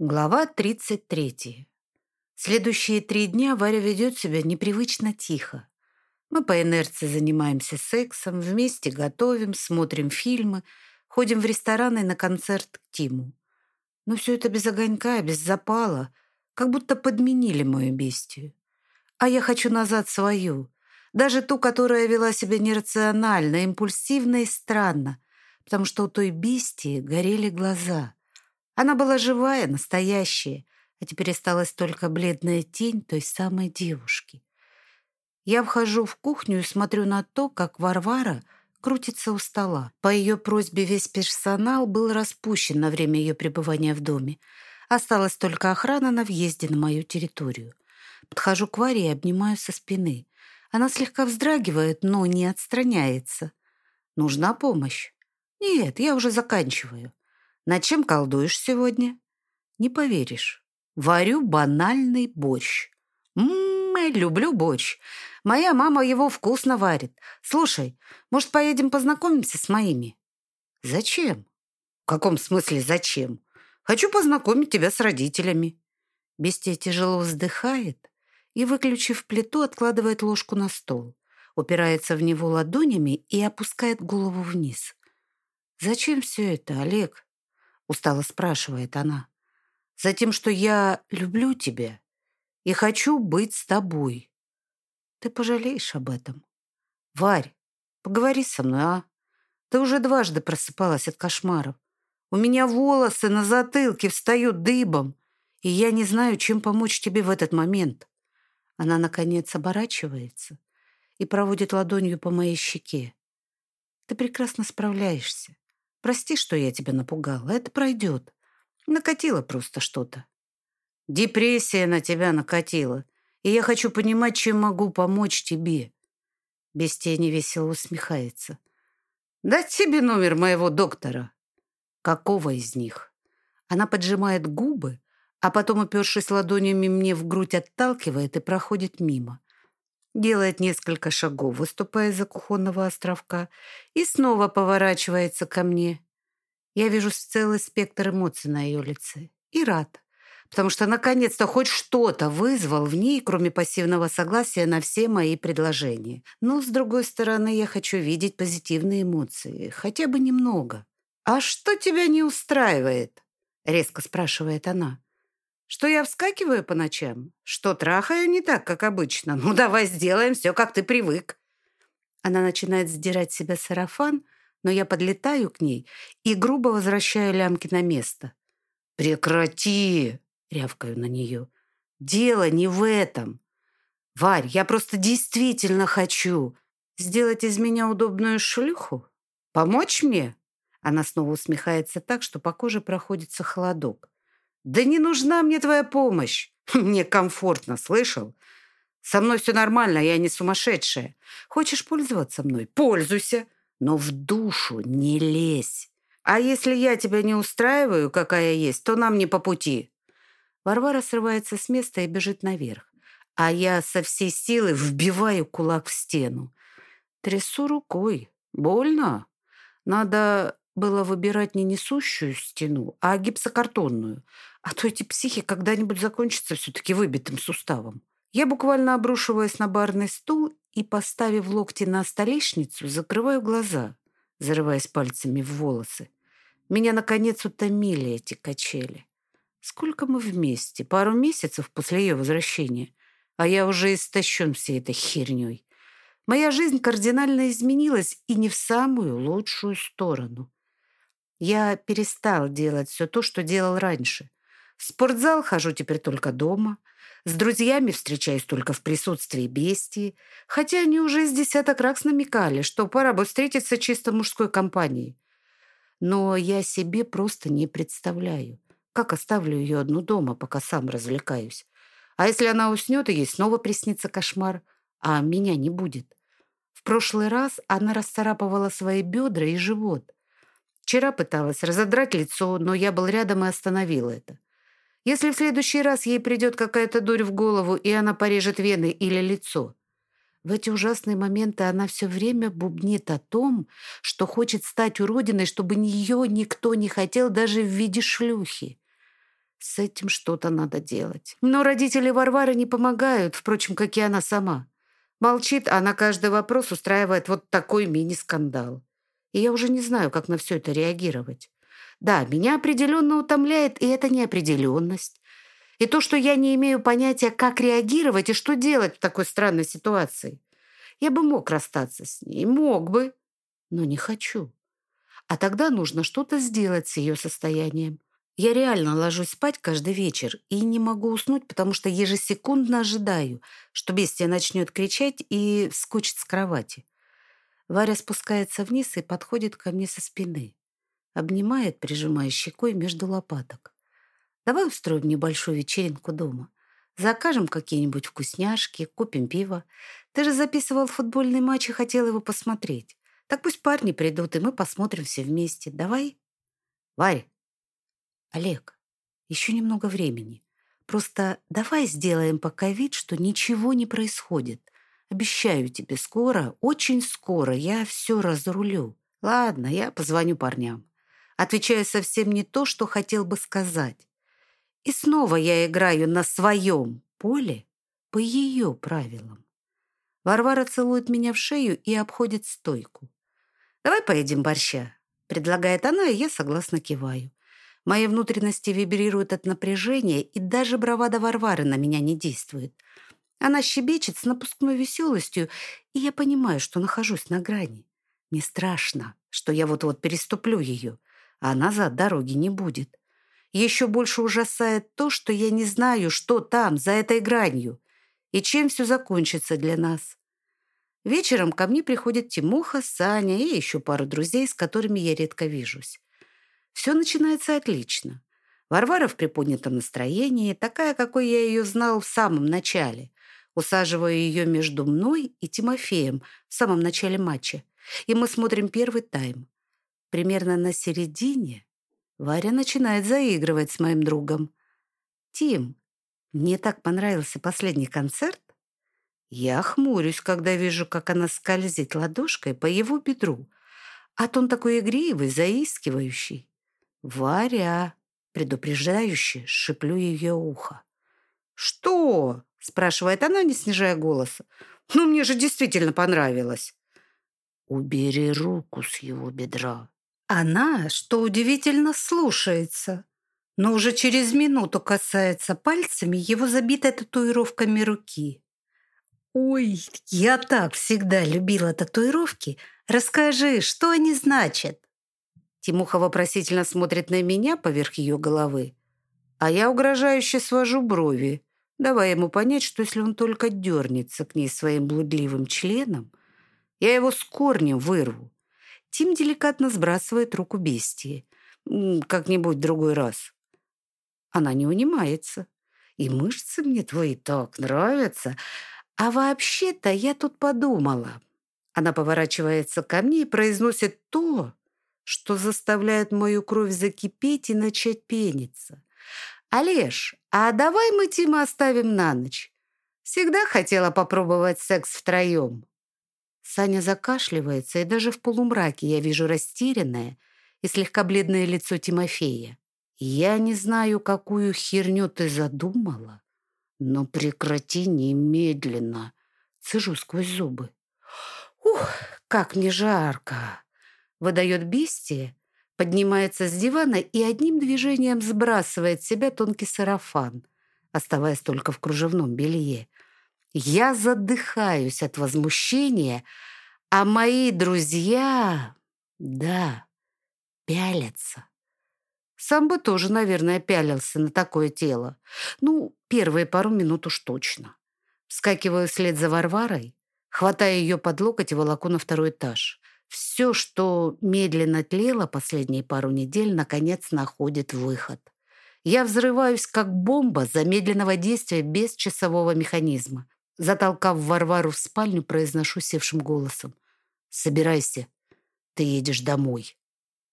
Глава 33. Следующие три дня Варя ведет себя непривычно тихо. Мы по инерции занимаемся сексом, вместе готовим, смотрим фильмы, ходим в рестораны на концерт к Тиму. Но все это без огонька, без запала, как будто подменили мою бестию. А я хочу назад свою, даже ту, которая вела себя нерационально, импульсивно и странно, потому что у той бестии горели глаза — она была живая, настоящая, а теперь осталась только бледная тень той самой девушки. Я вхожу в кухню и смотрю на то, как Варвара крутится у стола. По ее просьбе весь персонал был распущен на время ее пребывания в доме. Осталась только охрана на въезде на мою территорию. Подхожу к Варе и обнимаю со спины. Она слегка вздрагивает, но не отстраняется. Нужна помощь? Нет, я уже заканчиваю. Над чем колдуешь сегодня? Не поверишь. Варю банальный борщ. Ммм, люблю борщ. Моя мама его вкусно варит. Слушай, может, поедем познакомимся с моими? Зачем? В каком смысле зачем? Хочу познакомить тебя с родителями. Бестия тяжело вздыхает и, выключив плиту, откладывает ложку на стол, упирается в него ладонями и опускает голову вниз. Зачем все это, Олег? Устало спрашивает она. Затем, что я люблю тебя и хочу быть с тобой. Ты пожалеешь об этом. Варь, поговори со мной, а? Ты уже дважды просыпалась от кошмаров. У меня волосы на затылке встают дыбом, и я не знаю, чем помочь тебе в этот момент. Она, наконец, оборачивается и проводит ладонью по моей щеке. Ты прекрасно справляешься. Прости, что я тебя напугала. Это пройдет. Накатило просто что-то. Депрессия на тебя накатила. И я хочу понимать, чем могу помочь тебе. Без тени весело усмехается. Дать тебе номер моего доктора. Какого из них? Она поджимает губы, а потом, упершись ладонями мне в грудь, отталкивает и проходит мимо делает несколько шагов, выступая из-за кухонного островка, и снова поворачивается ко мне. Я вижу целый спектр эмоций на ее лице. И рад, потому что наконец-то хоть что-то вызвал в ней, кроме пассивного согласия на все мои предложения. Но, с другой стороны, я хочу видеть позитивные эмоции, хотя бы немного. «А что тебя не устраивает?» — резко спрашивает она. Что я вскакиваю по ночам? Что трахаю не так, как обычно? Ну, давай сделаем все, как ты привык. Она начинает сдирать себя сарафан, но я подлетаю к ней и грубо возвращаю лямки на место. «Прекрати!» — рявкаю на нее. «Дело не в этом. Варь, я просто действительно хочу сделать из меня удобную шлюху. Помочь мне?» Она снова усмехается так, что по коже проходится холодок. «Да не нужна мне твоя помощь. Мне комфортно, слышал? Со мной все нормально, я не сумасшедшая. Хочешь пользоваться мной? Пользуйся, но в душу не лезь. А если я тебя не устраиваю, какая есть, то нам не по пути». Варвара срывается с места и бежит наверх, а я со всей силы вбиваю кулак в стену. Трясу рукой. Больно. Надо было выбирать не несущую стену, а гипсокартонную. А то эти психи когда-нибудь закончатся все-таки выбитым суставом. Я буквально обрушиваюсь на барный стул и, поставив локти на столешницу, закрываю глаза, зарываясь пальцами в волосы. Меня, наконец, утомили эти качели. Сколько мы вместе? Пару месяцев после ее возвращения. А я уже истощен всей этой херней. Моя жизнь кардинально изменилась и не в самую лучшую сторону. Я перестал делать все то, что делал раньше. В спортзал хожу теперь только дома. С друзьями встречаюсь только в присутствии бестии, хотя они уже с десяток раз намекали, что пора бы встретиться чисто мужской компанией. Но я себе просто не представляю, как оставлю ее одну дома, пока сам развлекаюсь. А если она уснет, и ей снова приснится кошмар, а меня не будет. В прошлый раз она расцарапывала свои бедра и живот. Вчера пыталась разодрать лицо, но я был рядом и остановил это. Если в следующий раз ей придет какая-то дурь в голову, и она порежет вены или лицо. В эти ужасные моменты она все время бубнит о том, что хочет стать уродиной, чтобы ее никто не хотел даже в виде шлюхи. С этим что-то надо делать. Но родители Варвары не помогают, впрочем, как и она сама. Молчит, а на каждый вопрос устраивает вот такой мини-скандал. И я уже не знаю, как на все это реагировать. Да, меня определенно утомляет и эта неопределенность. И то, что я не имею понятия, как реагировать и что делать в такой странной ситуации. Я бы мог расстаться с ней, мог бы, но не хочу. А тогда нужно что-то сделать с ее состоянием. Я реально ложусь спать каждый вечер и не могу уснуть, потому что ежесекундно ожидаю, что бестия начнет кричать и скучит с кровати. Варя спускается вниз и подходит ко мне со спины. Обнимает, прижимая щекой между лопаток. Давай устроим небольшую вечеринку дома. Закажем какие-нибудь вкусняшки, купим пиво. Ты же записывал футбольный матч и хотел его посмотреть. Так пусть парни придут, и мы посмотрим все вместе. Давай? Варь, Олег, еще немного времени. Просто давай сделаем пока вид, что ничего не происходит. Обещаю тебе, скоро, очень скоро я все разрулю. Ладно, я позвоню парням. Отвечаю совсем не то, что хотел бы сказать. И снова я играю на своем поле по ее правилам. Варвара целует меня в шею и обходит стойку. «Давай поедим борща», — предлагает она, и я согласно киваю. Мои внутренности вибрируют от напряжения, и даже бравада Варвары на меня не действует. Она щебечет с напускной веселостью, и я понимаю, что нахожусь на грани. Мне страшно, что я вот-вот переступлю ее, а назад дороги не будет. Еще больше ужасает то, что я не знаю, что там, за этой гранью, и чем все закончится для нас. Вечером ко мне приходят Тимоха, Саня и еще пару друзей, с которыми я редко вижусь. Все начинается отлично. Варвара в приподнятом настроении, такая, какой я ее знал в самом начале. Усаживаю ее между мной и Тимофеем в самом начале матча. И мы смотрим первый тайм. Примерно на середине Варя начинает заигрывать с моим другом. «Тим, мне так понравился последний концерт. Я хмурюсь, когда вижу, как она скользит ладошкой по его бедру. А то он такой игривый, заискивающий. «Варя!» — предупреждающе шиплю ее ухо. «Что?» — спрашивает она, не снижая голоса. «Ну, мне же действительно понравилось». «Убери руку с его бедра». Она, что удивительно, слушается, но уже через минуту касается пальцами его забитой татуировками руки. «Ой, я так всегда любила татуировки. Расскажи, что они значат?» Тимуха вопросительно смотрит на меня поверх ее головы, а я угрожающе свожу брови, давая ему понять, что если он только дернется к ней своим блудливым членом, я его с корнем вырву. Тим деликатно сбрасывает руку бестии. Как-нибудь другой раз. Она не унимается. И мышцы мне твои так нравятся. А вообще-то я тут подумала. Она поворачивается ко мне и произносит то, что заставляет мою кровь закипеть и начать пениться. «Олеж, а давай мы Тима оставим на ночь. Всегда хотела попробовать секс втроем». Саня закашливается, и даже в полумраке я вижу растерянное и слегка бледное лицо Тимофея. «Я не знаю, какую херню ты задумала, но прекрати немедленно». Цежу сквозь зубы. «Ух, как мне жарко!» выдает бестие, поднимается с дивана и одним движением сбрасывает с себя тонкий сарафан, оставаясь только в кружевном белье. Я задыхаюсь от возмущения, а мои друзья, да, пялятся. Сам бы тоже, наверное, пялился на такое тело. Ну, первые пару минут уж точно. Вскакиваю вслед за Варварой, хватая ее под локоть и волоку на второй этаж. Все, что медленно тлело последние пару недель, наконец находит выход. Я взрываюсь, как бомба замедленного действия без часового механизма. Затолкав Варвару в спальню, произношу севшим голосом. «Собирайся, ты едешь домой».